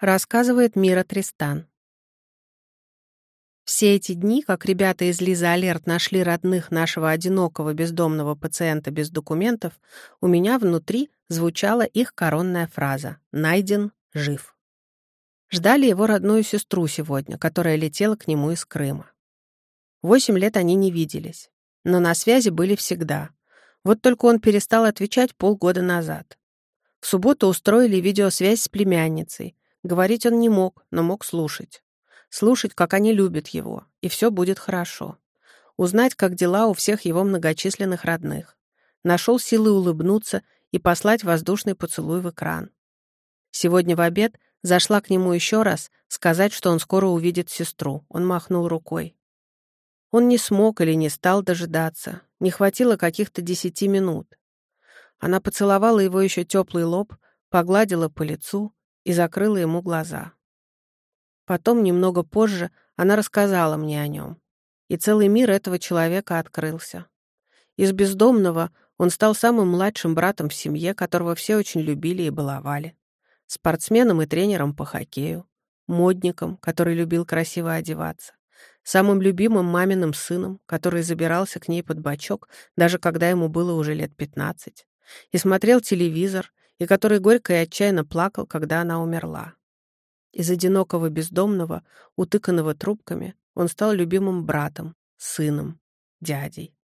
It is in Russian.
Рассказывает Мира Тристан. Все эти дни, как ребята из Лиза Алерт нашли родных нашего одинокого бездомного пациента без документов, у меня внутри звучала их коронная фраза «Найден, жив». Ждали его родную сестру сегодня, которая летела к нему из Крыма. Восемь лет они не виделись, но на связи были всегда. Вот только он перестал отвечать полгода назад. В субботу устроили видеосвязь с племянницей. Говорить он не мог, но мог слушать слушать, как они любят его, и все будет хорошо. Узнать, как дела у всех его многочисленных родных. Нашел силы улыбнуться и послать воздушный поцелуй в экран. Сегодня в обед зашла к нему еще раз сказать, что он скоро увидит сестру. Он махнул рукой. Он не смог или не стал дожидаться. Не хватило каких-то десяти минут. Она поцеловала его еще теплый лоб, погладила по лицу и закрыла ему глаза. Потом, немного позже, она рассказала мне о нем. И целый мир этого человека открылся. Из бездомного он стал самым младшим братом в семье, которого все очень любили и баловали. Спортсменом и тренером по хоккею. Модником, который любил красиво одеваться. Самым любимым маминым сыном, который забирался к ней под бочок, даже когда ему было уже лет пятнадцать. И смотрел телевизор, и который горько и отчаянно плакал, когда она умерла. Из одинокого бездомного, утыканного трубками, он стал любимым братом, сыном, дядей.